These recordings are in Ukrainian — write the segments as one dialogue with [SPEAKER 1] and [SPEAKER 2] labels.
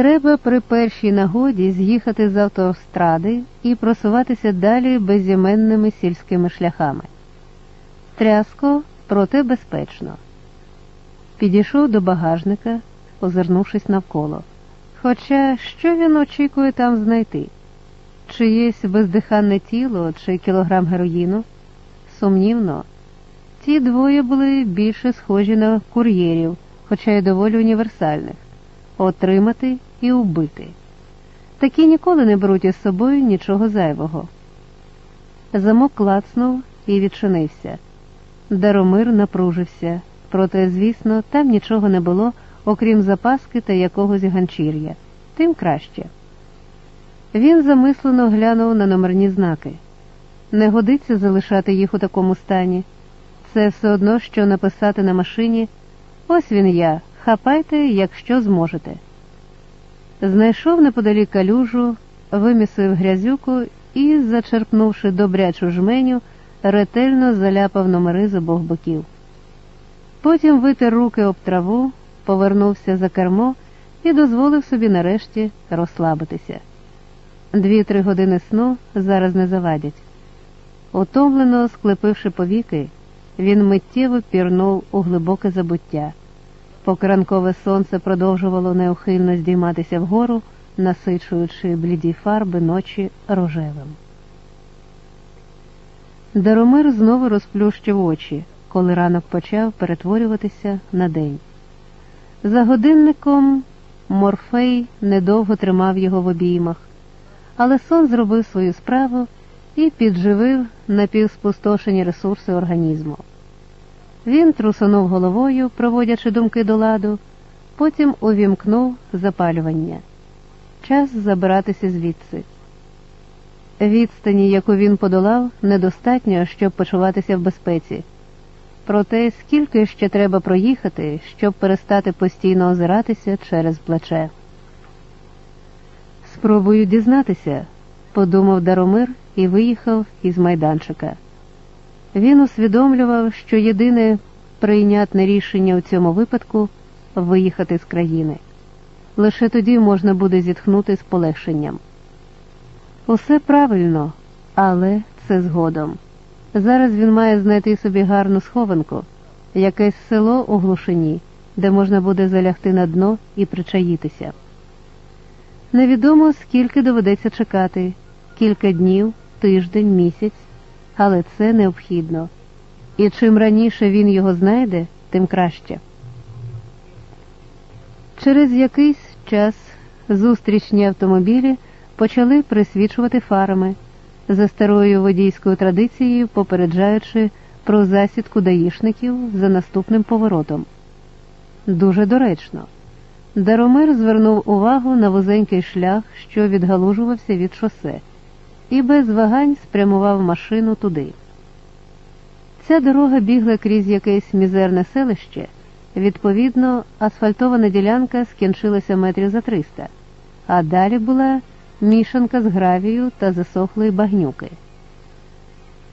[SPEAKER 1] Треба при першій нагоді з'їхати з автостради і просуватися далі безіменними сільськими шляхами. Тряско, проте безпечно. Підійшов до багажника, озирнувшись навколо. Хоча що він очікує там знайти? Чиєсь бездиханне тіло чи кілограм героїну? Сумнівно, ті двоє були більше схожі на кур'єрів, хоча й доволі універсальних отримати і вбити. Такі ніколи не беруть із собою нічого зайвого. Замок клацнув і відчинився. Даромир напружився, проте, звісно, там нічого не було, окрім запаски та якогось ганчір'я, тим краще. Він замислено глянув на номерні знаки. Не годиться залишати їх у такому стані. Це все одно, що написати на машині Ось він я, хапайте, якщо зможете. Знайшов неподалік калюжу, вимісив грязюку і, зачерпнувши добрячу жменю, ретельно заляпав номери з обох боків. Потім витер руки об траву, повернувся за кермо і дозволив собі нарешті розслабитися. Дві-три години сну зараз не завадять. Утомлено склепивши повіки, він миттєво пірнув у глибоке забуття. Поки ранкове сонце продовжувало неухильно здійматися вгору, насичуючи бліді фарби ночі рожевим. Даромир знову розплющив очі, коли ранок почав перетворюватися на день. За годинником Морфей недовго тримав його в обіймах, але сон зробив свою справу і підживив напівспустошені ресурси організму. Він трусонув головою, проводячи думки до ладу, потім увімкнув запалювання. Час забиратися звідси. Відстані, яку він подолав, недостатньо, щоб почуватися в безпеці. Проте скільки ще треба проїхати, щоб перестати постійно озиратися через плече. Спробую дізнатися, подумав Даромир і виїхав із майданчика. Він усвідомлював, що єдине прийнятне рішення у цьому випадку виїхати з країни. Лише тоді можна буде зітхнути з полегшенням. Усе правильно, але це згодом. Зараз він має знайти собі гарну схованку, якесь село у глушині, де можна буде залягти на дно і причаїтися. Невідомо скільки доведеться чекати кілька днів, тиждень, місяць але це необхідно. І чим раніше він його знайде, тим краще. Через якийсь час зустрічні автомобілі почали присвічувати фарами, за старою водійською традицією попереджаючи про засідку даїшників за наступним поворотом. Дуже доречно. Даромир звернув увагу на вузенький шлях, що відгалужувався від шосе і без вагань спрямував машину туди. Ця дорога бігла крізь якесь мізерне селище, відповідно, асфальтована ділянка скінчилася метрів за триста, а далі була мішанка з гравію та засохлої багнюки.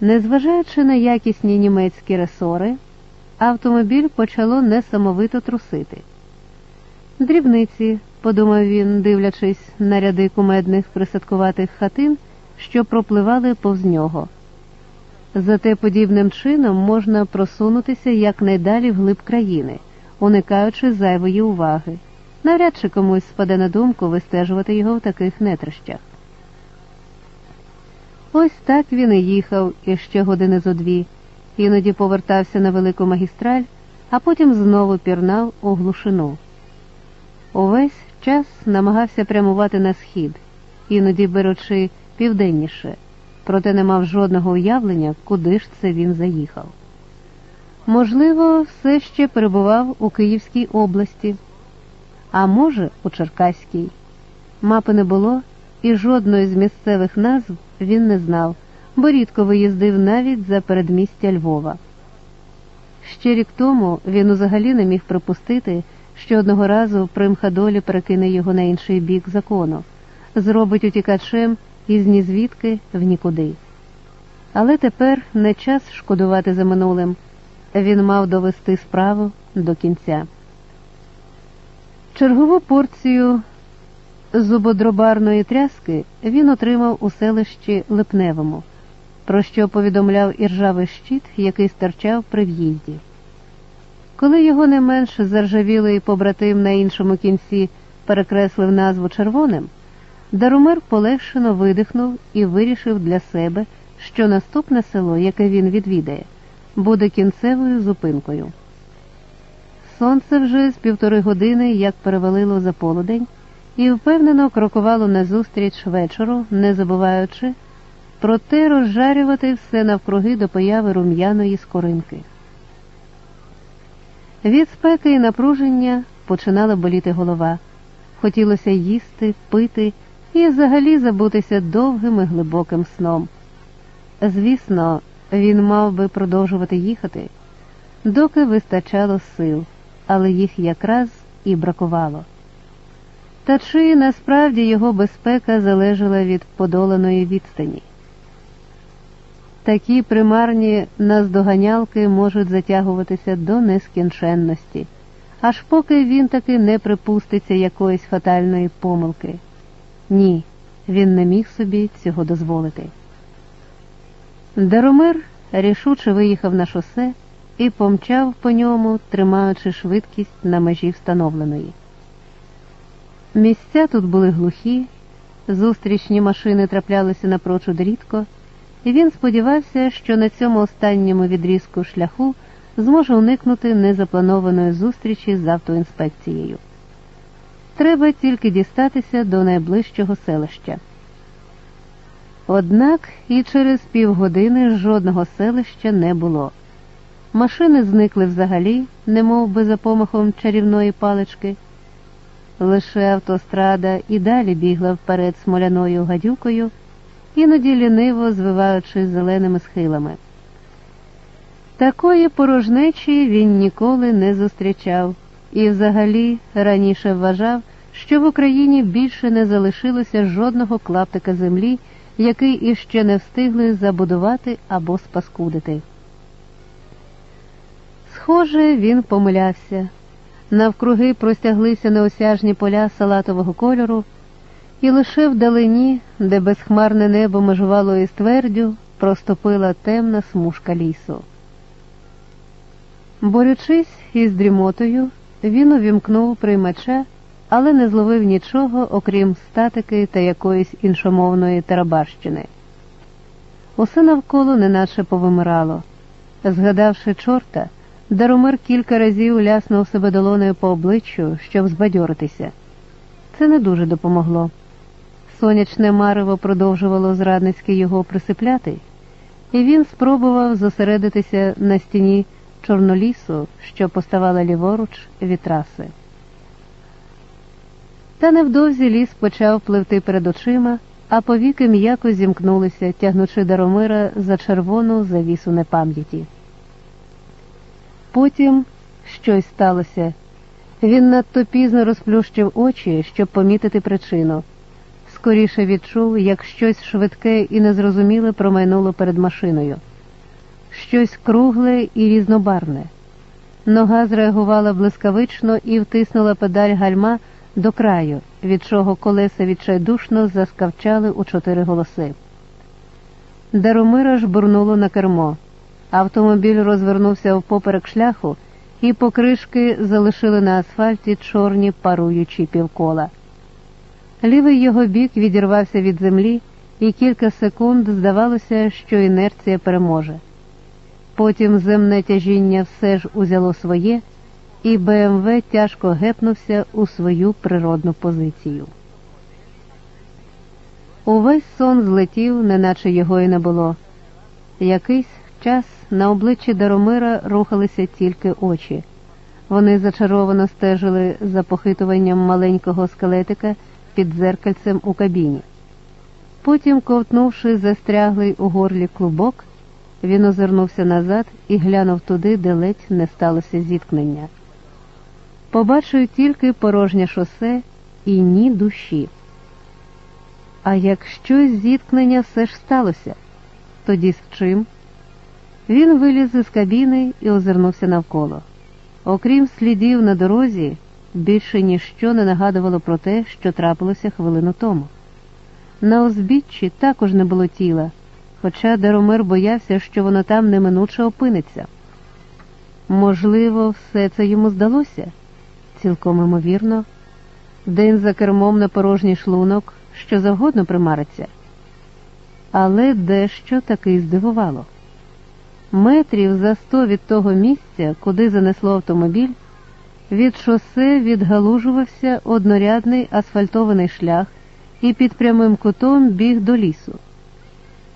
[SPEAKER 1] Незважаючи на якісні німецькі ресори, автомобіль почало несамовито трусити. Дрібниці, подумав він, дивлячись на ряди кумедних присадкуватих хатин що пропливали повз нього. Зате подібним чином можна просунутися якнайдалі вглиб країни, уникаючи зайвої уваги. Навряд чи комусь спаде на думку вистежувати його в таких нетрощах. Ось так він і їхав іще години зо дві, іноді повертався на велику магістраль, а потім знову пірнав у глушину. Увесь час намагався прямувати на схід, іноді беручи південніше, проте не мав жодного уявлення, куди ж це він заїхав. Можливо, все ще перебував у Київській області, а може, у Черкаській. Мапи не було, і жодної з місцевих назв він не знав, бо рідко виїздив навіть за передмістя Львова. Ще рік тому він взагалі не міг припустити, що одного разу примха долі перекине його на інший бік закону, зробить утікачем із нізвідки в нікуди. Але тепер не час шкодувати за минулим. Він мав довести справу до кінця. Чергову порцію зубодробарної тряски він отримав у селищі Липневому, про що повідомляв іржавий щит, який стирчав при в'їзді. Коли його не менш заржавілий побратим на іншому кінці перекреслив назву червоним, Дарумир полегшено видихнув і вирішив для себе, що наступне село, яке він відвідає, буде кінцевою зупинкою. Сонце вже з півтори години як перевалило за полудень, і впевнено крокувало назустріч вечору, не забуваючи, проте розжарювати все навкруги до появи рум'яної скоринки. Від спеки і напруження починала боліти голова. Хотілося їсти, пити і взагалі забутися довгим і глибоким сном. Звісно, він мав би продовжувати їхати, доки вистачало сил, але їх якраз і бракувало. Та чи насправді його безпека залежала від подоланої відстані? Такі примарні наздоганялки можуть затягуватися до нескінченності, аж поки він таки не припуститься якоїсь фатальної помилки. Ні, він не міг собі цього дозволити. Даромир рішуче виїхав на шосе і помчав по ньому, тримаючи швидкість на межі встановленої. Місця тут були глухі, зустрічні машини траплялися напрочуд рідко, і він сподівався, що на цьому останньому відрізку шляху зможе уникнути незапланованої зустрічі з автоінспекцією. Треба тільки дістатися до найближчого селища. Однак і через півгодини жодного селища не було. Машини зникли взагалі, немов би за помахом чарівної палички. Лише автострада і далі бігла вперед смоляною гадюкою, іноді ліниво звиваючи зеленими схилами. Такої порожнечі він ніколи не зустрічав і взагалі раніше вважав, що в Україні більше не залишилося жодного клаптика землі, який іще не встигли забудувати або спаскудити. Схоже, він помилявся. Навкруги простяглися неосяжні поля салатового кольору, і лише вдалині, де безхмарне небо межувало із твердю, проступила темна смужка лісу. Борючись із дрімотою, він увімкнув приймача, але не зловив нічого, окрім статики та якоїсь іншомовної тарабарщини. Усе навколо неначе повимирало. Згадавши чорта, Даромир кілька разів ляснув себе долоною по обличчю, щоб збадьоритися. Це не дуже допомогло. Сонячне марево продовжувало зрадницьки його присипляти, і він спробував зосередитися на стіні чорнолісу, що поставала ліворуч від траси. Та невдовзі ліс почав пливти перед очима, а повіки м'яко зімкнулися, тягнучи Даромира за червону завісу непам'яті. Потім щось сталося. Він надто пізно розплющив очі, щоб помітити причину. Скоріше відчув, як щось швидке і незрозуміле промайнуло перед машиною. Щось кругле і різнобарне. Нога зреагувала блискавично і втиснула педаль гальма до краю, від чого колеса відчайдушно заскавчали у чотири голоси. Даромира ж бурнуло на кермо. Автомобіль розвернувся впоперек шляху, і покришки залишили на асфальті чорні паруючі півкола. Лівий його бік відірвався від землі, і кілька секунд здавалося, що інерція переможе. Потім земне тяжіння все ж узяло своє, і БМВ тяжко гепнувся у свою природну позицію. Увесь сон злетів, неначе його і не було. Якийсь час на обличчі Даромира рухалися тільки очі. Вони зачаровано стежили за похитуванням маленького скелетика під дзеркальцем у кабіні. Потім, ковтнувши застряглий у горлі клубок, він озирнувся назад і глянув туди, де ледь не сталося зіткнення. Побачив тільки порожнє шосе і ні душі. А як щось зіткнення все ж сталося, тоді з чим? Він виліз із кабіни і озирнувся навколо. Окрім слідів на дорозі, більше ніщо не нагадувало про те, що трапилося хвилину тому. На узбіччі також не було тіла, хоча Даромир боявся, що воно там неминуче опиниться. Можливо, все це йому здалося, цілком імовірно. День за кермом на порожній шлунок, що завгодно примариться. Але дещо таки здивувало. Метрів за сто від того місця, куди занесло автомобіль, від шосе відгалужувався однорядний асфальтований шлях і під прямим кутом біг до лісу.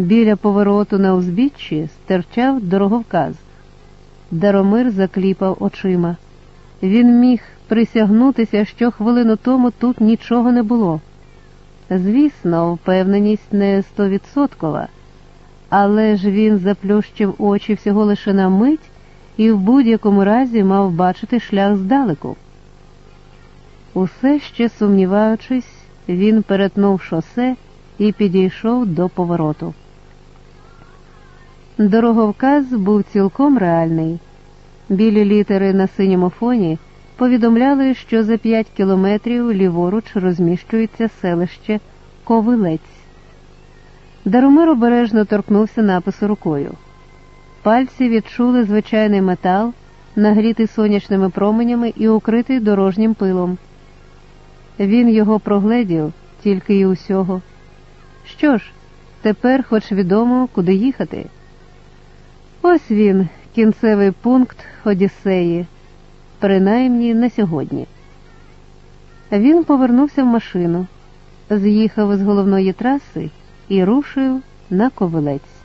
[SPEAKER 1] Біля повороту на узбіччі стирчав дороговказ. Даромир закліпав очима. Він міг присягнутися, що хвилину тому тут нічого не було. Звісно, впевненість не стовідсоткова, але ж він заплющив очі всього лише на мить і в будь-якому разі мав бачити шлях здалеку. Усе ще сумніваючись, він перетнув шосе і підійшов до повороту. Дороговказ був цілком реальний. Білі літери на синьому фоні повідомляли, що за п'ять кілометрів ліворуч розміщується селище Ковилець. Даромир обережно торкнувся напису рукою. Пальці відчули звичайний метал, нагрітий сонячними променями і укритий дорожнім пилом. Він його прогледів тільки і усього. Що ж, тепер хоч відомо, куди їхати. Ось він, кінцевий пункт Одіссеї, принаймні на сьогодні. Він повернувся в машину, з'їхав з головної траси і рушив на ковилець.